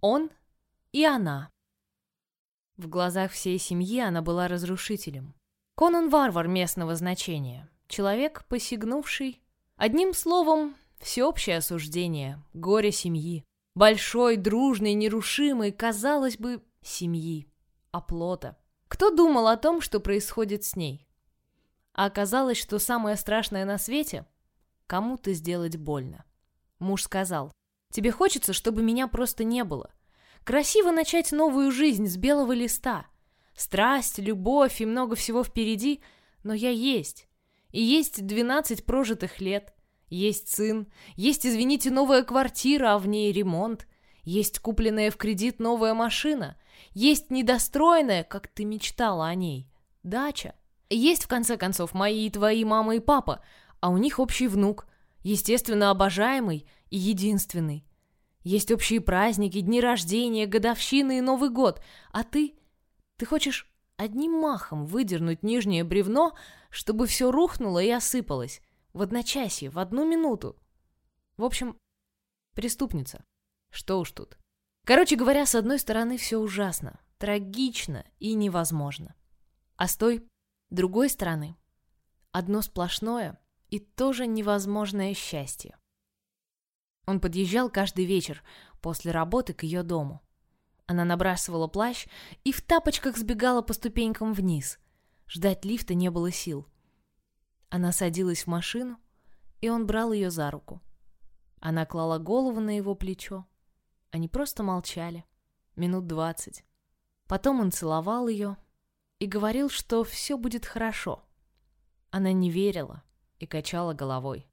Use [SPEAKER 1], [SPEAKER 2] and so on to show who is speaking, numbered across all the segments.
[SPEAKER 1] Он и она. В глазах всей семьи она была разрушителем. Конан варвар местного значения. Человек, посягнувший. Одним словом, всеобщее осуждение, горе семьи. Большой, дружной, нерушимой, казалось бы, семьи. Оплота. Кто думал о том, что происходит с ней? А оказалось, что самое страшное на свете — кому-то сделать больно. Муж сказал, «Тебе хочется, чтобы меня просто не было. Красиво начать новую жизнь с белого листа. Страсть, любовь и много всего впереди, но я есть. И есть 12 прожитых лет. Есть сын, есть, извините, новая квартира, а в ней ремонт. Есть купленная в кредит новая машина. Есть недостроенная, как ты мечтала о ней, дача. Есть, в конце концов, мои и твои мама и папа, а у них общий внук, естественно, обожаемый и единственный. Есть общие праздники, дни рождения, годовщины и Новый год. А ты... Ты хочешь одним махом выдернуть нижнее бревно, чтобы все рухнуло и осыпалось. В одночасье, в одну минуту. В общем, преступница. Что уж тут. Короче говоря, с одной стороны, все ужасно, трагично и невозможно. А с той, другой стороны, одно сплошное и тоже невозможное счастье. Он подъезжал каждый вечер после работы к ее дому. Она набрасывала плащ и в тапочках сбегала по ступенькам вниз. Ждать лифта не было сил. Она садилась в машину, и он брал ее за руку. Она клала голову на его плечо. Они просто молчали. Минут двадцать. Потом он целовал ее и говорил, что все будет хорошо. Она не верила и качала головой.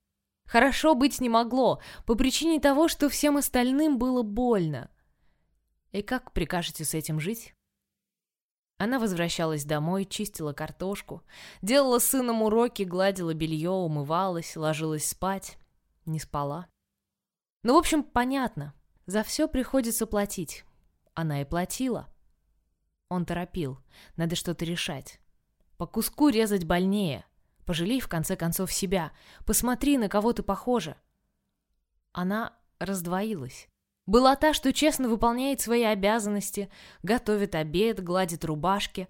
[SPEAKER 1] Хорошо быть не могло, по причине того, что всем остальным было больно. И как прикажете с этим жить? Она возвращалась домой, чистила картошку, делала сыном уроки, гладила белье, умывалась, ложилась спать. Не спала. Ну, в общем, понятно. За все приходится платить. Она и платила. Он торопил. Надо что-то решать. По куску резать больнее. Пожалей, в конце концов, себя. Посмотри, на кого ты похожа. Она раздвоилась. Была та, что честно выполняет свои обязанности, готовит обед, гладит рубашки.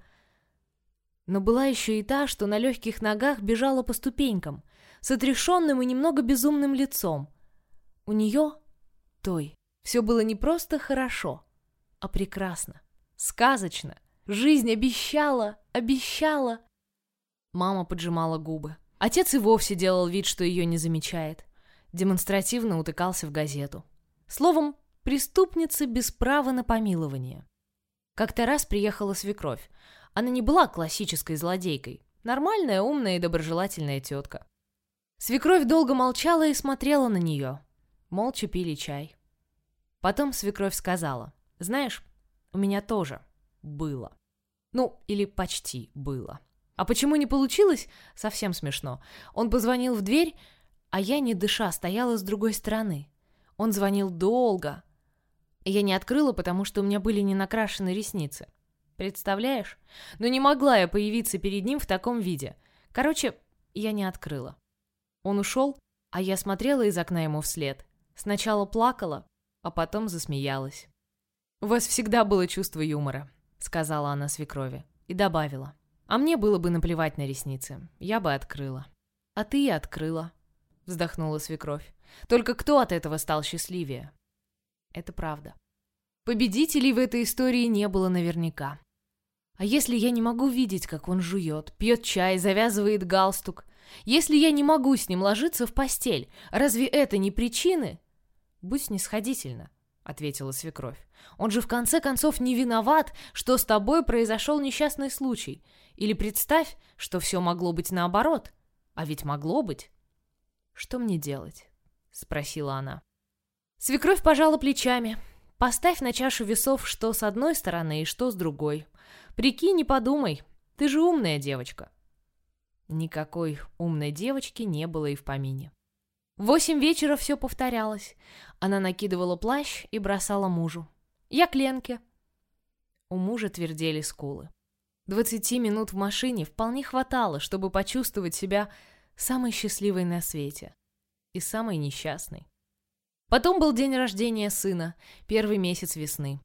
[SPEAKER 1] Но была еще и та, что на легких ногах бежала по ступенькам, с отрешенным и немного безумным лицом. У нее, той, все было не просто хорошо, а прекрасно, сказочно. Жизнь обещала, обещала, Мама поджимала губы. Отец и вовсе делал вид, что ее не замечает. Демонстративно утыкался в газету. Словом, преступница без права на помилование. Как-то раз приехала свекровь. Она не была классической злодейкой. Нормальная, умная и доброжелательная тетка. Свекровь долго молчала и смотрела на нее. Молча пили чай. Потом свекровь сказала, «Знаешь, у меня тоже было. Ну, или почти было. А почему не получилось? Совсем смешно. Он позвонил в дверь, а я, не дыша, стояла с другой стороны. Он звонил долго. Я не открыла, потому что у меня были не накрашены ресницы. Представляешь? Но не могла я появиться перед ним в таком виде. Короче, я не открыла. Он ушел, а я смотрела из окна ему вслед. Сначала плакала, а потом засмеялась. «У вас всегда было чувство юмора», — сказала она свекрови и добавила. А мне было бы наплевать на ресницы. Я бы открыла. А ты и открыла. Вздохнула свекровь. Только кто от этого стал счастливее? Это правда. Победителей в этой истории не было наверняка. А если я не могу видеть, как он жует, пьет чай, завязывает галстук? Если я не могу с ним ложиться в постель, разве это не причины? Будь снисходительна ответила свекровь. Он же в конце концов не виноват, что с тобой произошел несчастный случай. Или представь, что все могло быть наоборот. А ведь могло быть. Что мне делать? Спросила она. Свекровь пожала плечами. Поставь на чашу весов, что с одной стороны и что с другой. Прикинь и подумай. Ты же умная девочка. Никакой умной девочки не было и в помине. Восемь вечера все повторялось. Она накидывала плащ и бросала мужу. «Я к Ленке». У мужа твердели скулы. Двадцати минут в машине вполне хватало, чтобы почувствовать себя самой счастливой на свете и самой несчастной. Потом был день рождения сына, первый месяц весны.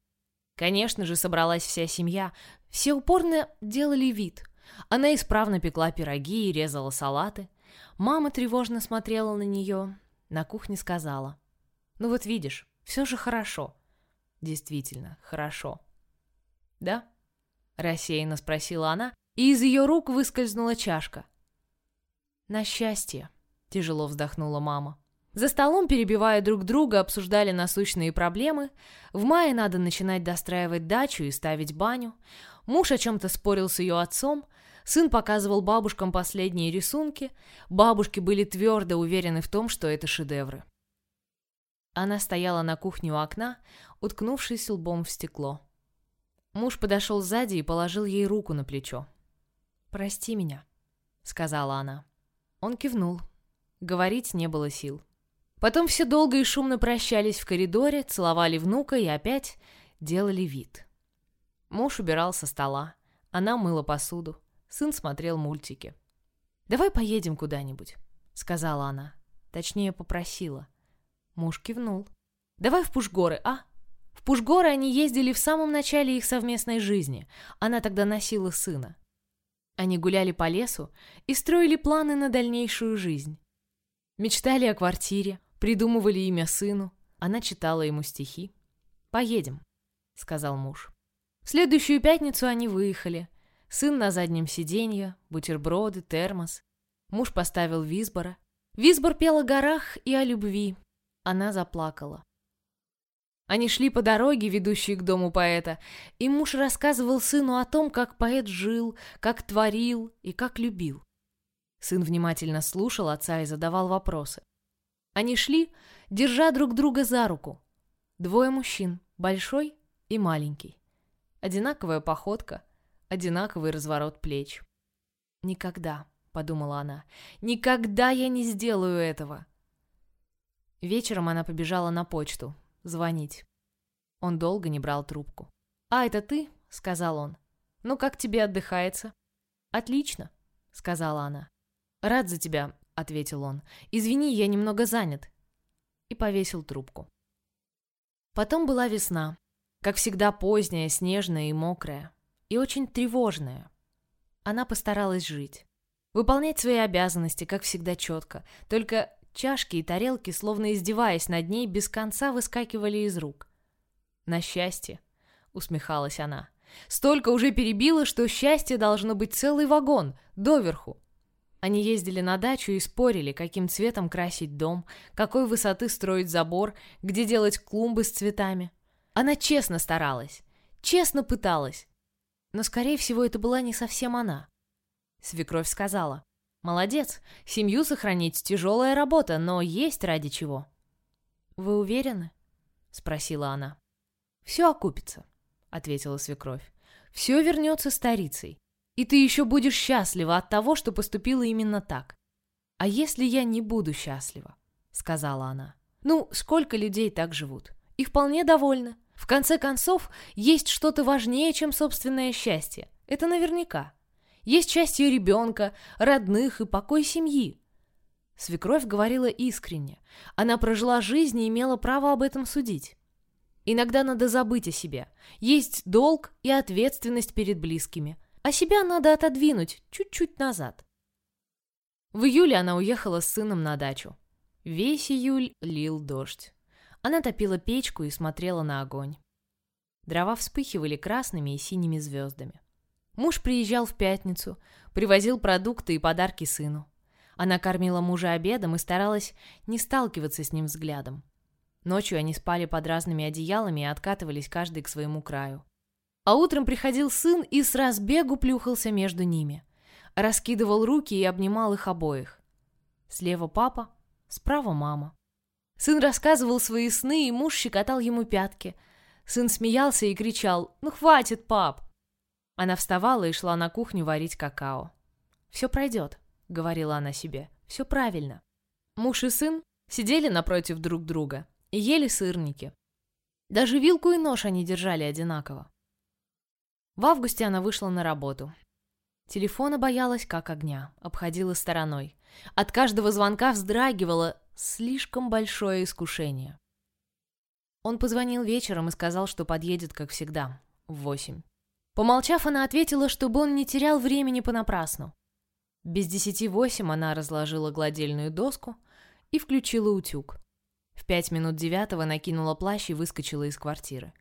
[SPEAKER 1] Конечно же, собралась вся семья. Все упорно делали вид. Она исправно пекла пироги и резала салаты. Мама тревожно смотрела на нее. На кухне сказала. «Ну вот видишь, все же хорошо». Действительно, хорошо. «Да?» — рассеянно спросила она, и из ее рук выскользнула чашка. «На счастье», — тяжело вздохнула мама. За столом, перебивая друг друга, обсуждали насущные проблемы. В мае надо начинать достраивать дачу и ставить баню. Муж о чем-то спорил с ее отцом. Сын показывал бабушкам последние рисунки. Бабушки были твердо уверены в том, что это шедевры. Она стояла на кухне у окна, уткнувшись лбом в стекло. Муж подошел сзади и положил ей руку на плечо. «Прости меня», — сказала она. Он кивнул. Говорить не было сил. Потом все долго и шумно прощались в коридоре, целовали внука и опять делали вид. Муж убирал со стола, она мыла посуду, сын смотрел мультики. «Давай поедем куда-нибудь», — сказала она. Точнее, попросила. Муж кивнул. «Давай в Пушгоры, а?» В Пушгоры они ездили в самом начале их совместной жизни. Она тогда носила сына. Они гуляли по лесу и строили планы на дальнейшую жизнь. Мечтали о квартире, Придумывали имя сыну. Она читала ему стихи. «Поедем», — сказал муж. В следующую пятницу они выехали. Сын на заднем сиденье, бутерброды, термос. Муж поставил Висбора. Висбор пел о горах и о любви. Она заплакала. Они шли по дороге, ведущей к дому поэта, и муж рассказывал сыну о том, как поэт жил, как творил и как любил. Сын внимательно слушал отца и задавал вопросы. Они шли, держа друг друга за руку. Двое мужчин, большой и маленький. Одинаковая походка, одинаковый разворот плеч. «Никогда», — подумала она, — «никогда я не сделаю этого». Вечером она побежала на почту, звонить. Он долго не брал трубку. «А, это ты?» — сказал он. «Ну, как тебе отдыхается?» «Отлично», — сказала она. «Рад за тебя ответил он. «Извини, я немного занят». И повесил трубку. Потом была весна. Как всегда поздняя, снежная и мокрая. И очень тревожная. Она постаралась жить. Выполнять свои обязанности, как всегда, четко. Только чашки и тарелки, словно издеваясь над ней, без конца выскакивали из рук. «На счастье», — усмехалась она. «Столько уже перебило, что счастье должно быть целый вагон, доверху. Они ездили на дачу и спорили, каким цветом красить дом, какой высоты строить забор, где делать клумбы с цветами. Она честно старалась, честно пыталась. Но, скорее всего, это была не совсем она. Свекровь сказала, «Молодец, семью сохранить тяжелая работа, но есть ради чего». «Вы уверены?» — спросила она. «Все окупится», — ответила свекровь. «Все вернется старицей. И ты еще будешь счастлива от того, что поступила именно так. А если я не буду счастлива? Сказала она. Ну, сколько людей так живут? И вполне довольны. В конце концов, есть что-то важнее, чем собственное счастье. Это наверняка. Есть счастье ребенка, родных и покой семьи. Свекровь говорила искренне. Она прожила жизнь и имела право об этом судить. Иногда надо забыть о себе. Есть долг и ответственность перед близкими – а себя надо отодвинуть чуть-чуть назад. В июле она уехала с сыном на дачу. Весь июль лил дождь. Она топила печку и смотрела на огонь. Дрова вспыхивали красными и синими звездами. Муж приезжал в пятницу, привозил продукты и подарки сыну. Она кормила мужа обедом и старалась не сталкиваться с ним взглядом. Ночью они спали под разными одеялами и откатывались каждый к своему краю. А утром приходил сын и с разбегу плюхался между ними. Раскидывал руки и обнимал их обоих. Слева папа, справа мама. Сын рассказывал свои сны, и муж щекотал ему пятки. Сын смеялся и кричал «Ну хватит, пап!». Она вставала и шла на кухню варить какао. «Все пройдет», — говорила она себе, — «все правильно». Муж и сын сидели напротив друг друга и ели сырники. Даже вилку и нож они держали одинаково. В августе она вышла на работу. Телефона боялась как огня, обходила стороной. От каждого звонка вздрагивала слишком большое искушение. Он позвонил вечером и сказал, что подъедет, как всегда, в восемь. Помолчав, она ответила, чтобы он не терял времени понапрасну. Без десяти восемь она разложила гладильную доску и включила утюг. В пять минут девятого накинула плащ и выскочила из квартиры.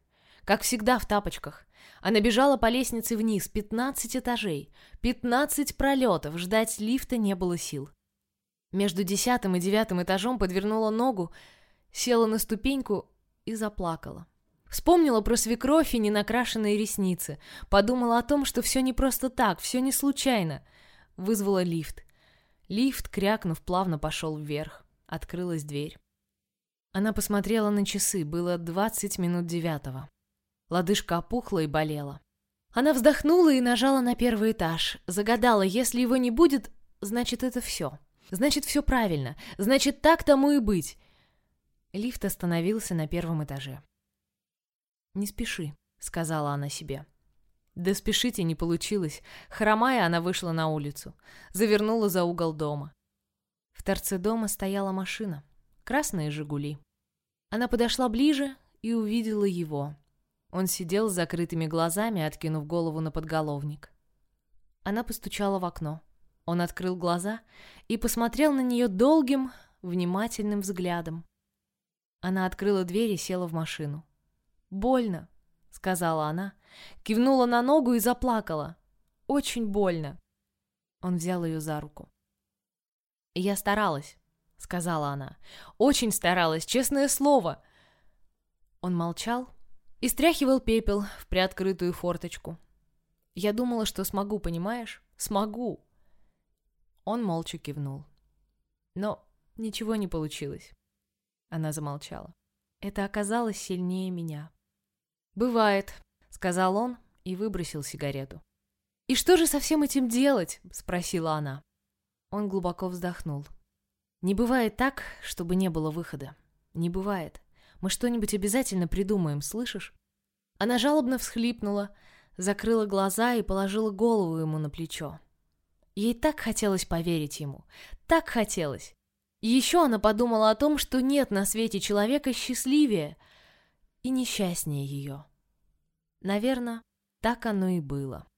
[SPEAKER 1] Как всегда в тапочках. Она бежала по лестнице вниз, пятнадцать этажей, пятнадцать пролетов, ждать лифта не было сил. Между десятым и девятым этажом подвернула ногу, села на ступеньку и заплакала. Вспомнила про свекровь и ненакрашенные ресницы. Подумала о том, что все не просто так, все не случайно. Вызвала лифт. Лифт, крякнув, плавно пошел вверх. Открылась дверь. Она посмотрела на часы, было двадцать минут девятого. Лодыжка опухла и болела. Она вздохнула и нажала на первый этаж. Загадала, если его не будет, значит, это все. Значит, все правильно. Значит, так тому и быть. Лифт остановился на первом этаже. «Не спеши», — сказала она себе. Да спешите не получилось. Хромая, она вышла на улицу. Завернула за угол дома. В торце дома стояла машина. Красные «Жигули». Она подошла ближе и увидела его. Он сидел с закрытыми глазами, откинув голову на подголовник. Она постучала в окно. Он открыл глаза и посмотрел на нее долгим, внимательным взглядом. Она открыла дверь и села в машину. «Больно», — сказала она, кивнула на ногу и заплакала. «Очень больно». Он взял ее за руку. «Я старалась», — сказала она. «Очень старалась, честное слово». Он молчал и стряхивал пепел в приоткрытую форточку. «Я думала, что смогу, понимаешь? Смогу!» Он молча кивнул. Но ничего не получилось. Она замолчала. Это оказалось сильнее меня. «Бывает», — сказал он и выбросил сигарету. «И что же со всем этим делать?» — спросила она. Он глубоко вздохнул. «Не бывает так, чтобы не было выхода. Не бывает. Мы что-нибудь обязательно придумаем, слышишь?» Она жалобно всхлипнула, закрыла глаза и положила голову ему на плечо. Ей так хотелось поверить ему. Так хотелось. Еще она подумала о том, что нет на свете человека счастливее и несчастнее ее. Наверное, так оно и было.